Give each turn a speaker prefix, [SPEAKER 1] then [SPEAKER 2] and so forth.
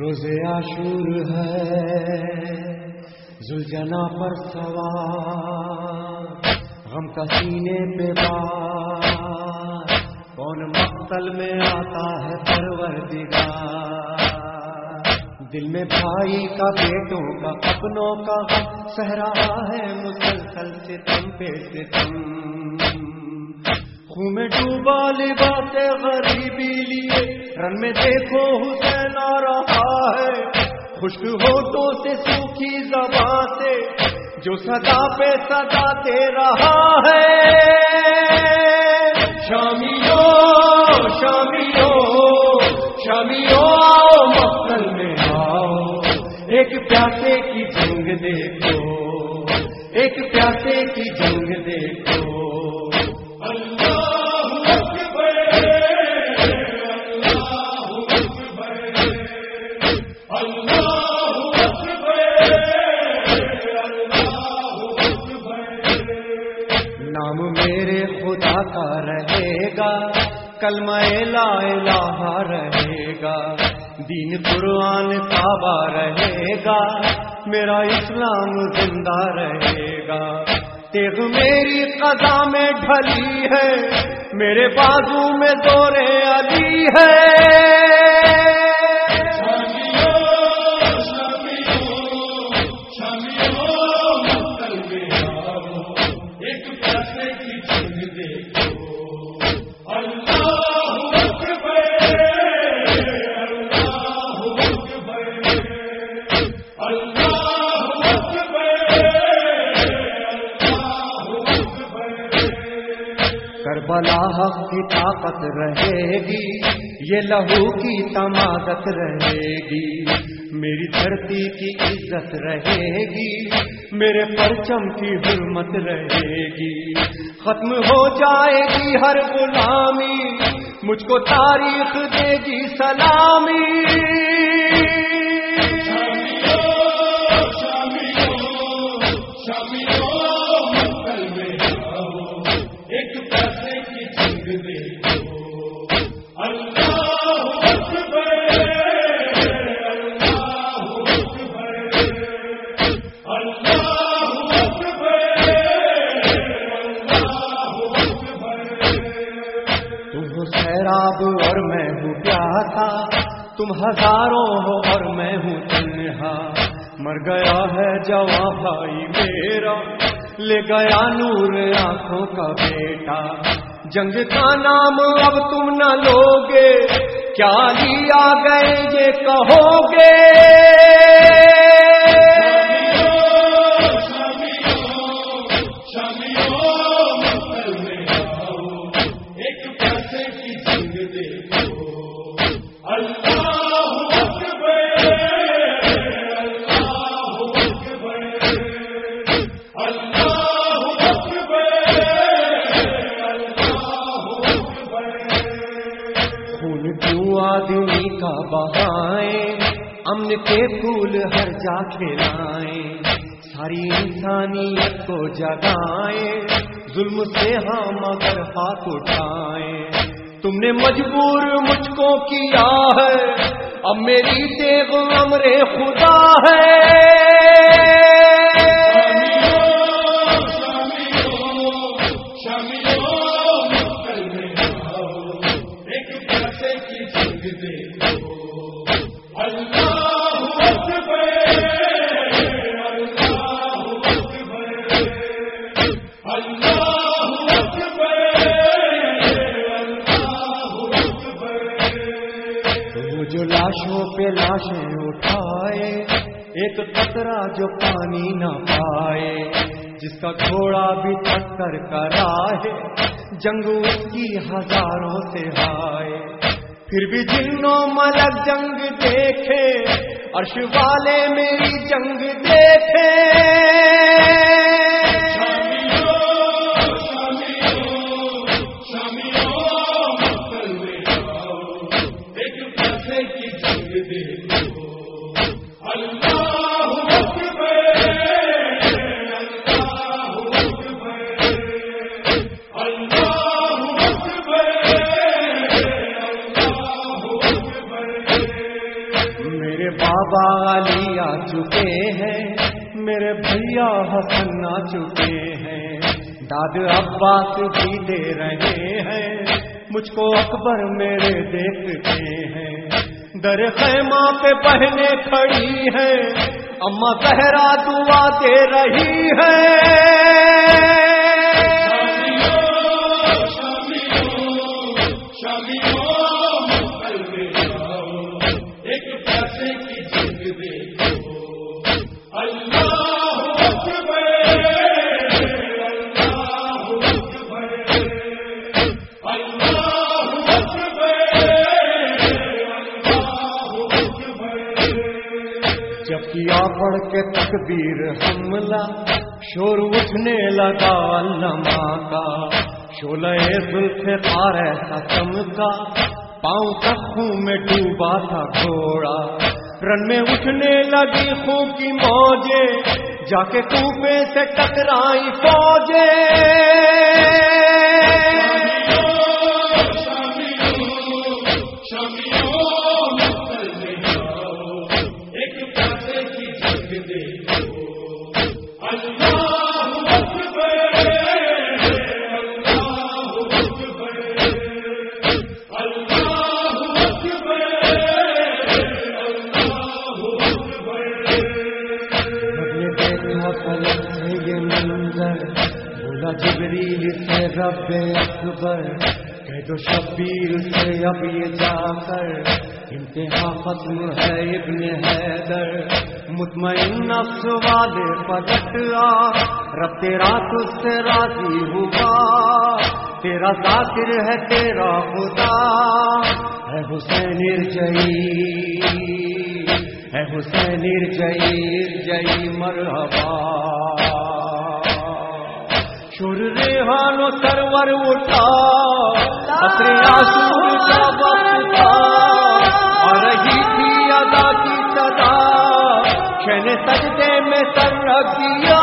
[SPEAKER 1] روز عاشور ہے، زلجنا پر سوار، غم کا سینے پہ بار کون مقتل میں آتا ہے پرور دل میں بھائی کا، بیٹوں کا، اپنوں کا سہ رہا ہے مسلسل سے تم پہ سے تم خون میں ڈوبا لباس غریبی لیے، رن میں دیکھو حسین آ رہا خشک ہوٹوں سے سوکھی زبان سے، جو سدا پہ سدا دے رہا ہے۔ شامیو شامیو شامیو آؤ مقتل میں آؤ۔ ایک پیاسے کی جنگ دیکھو، ایک پیاسے کی جنگ دیکھو۔ رہے گا، کلمہ لا الہ رہے گا، دین قرآن کعبہ رہے گا، میرا اسلام زندہ رہے گا۔ تیغ میری قضا میں ڈھلی ہے، میرے بازو میں دورے علی ہے۔ کربلا حق کی طاقت رہے گی، یہ لہو کی تمادت رہے گی۔ میری دھرتی کی عزت رہے گی، میرے پرچم کی حرمت رہے گی۔ ختم ہو جائے گی ہر غلامی، مجھ کو تاریخ دے گی سلامی۔ تھا تم ہزاروں ہو اور میں ہوں تنہا۔ مر گیا ہے جواں بھائی میرا، لے گیا نور آنکھوں کا بیٹا۔ جنگ کا نام اب تم نہ لوگے، کیا لیا گئے یہ کہو گے؟ کے پھول ہر جا کھلائیں ساری انسانیت کو جگائیں، ظلم سے ہاں ہم اگر ہاتھ اٹھائیں۔ تم نے مجبور مجھ کو کیا ہے، اب میری دیو امر خدا ہے۔ لاشیں اٹھائے، ایک قطرہ جو پانی نہ پائے، جس کا گھوڑا بھی ٹکر کرا ہے، جنگ اس کی ہزاروں سے ہائے۔ پھر بھی جنوں ملک جنگ دیکھے، عرش والے میری جنگ دیکھے۔ میرے بابا علی آ چکے ہیں، میرے بھیا حسن آ چکے ہیں۔ داد عباس بھی دے رہے ہیں، مجھ کو اکبر میرے دیکھتے ہیں۔ در خیمہ پہ پہنے کھڑی ہے اما کہرا دعا دے رہی ہے کیا پڑھ کے تکبیر حملہ؟ شور اٹھنے لگا علما کا۔ شولہ زلف پار ایسا چمکا پاؤں تک میں ڈوبا تھا گھوڑا۔ رن میں اٹھنے لگی خون کی موجے جا کے کوپے سے ٹکرائی فوجے اکبر کہہ دو شبیر سے اب یہ جا کر انتہا ختم ہے ابن حیدر۔ مطمئن نفس والے پلٹ آ رب تیرا تجھ سے راضی ہوا۔ تیرا ذاکر ہے تیرا خدا۔ ہے حسین جئی ہے حسین جئی جئی مرحبا۔ شور و سرور اٹھا اپنے آسور کا وقت تھا، اور رہی تھی ادا کی صدا شن سجدے میں سر رکھ دیا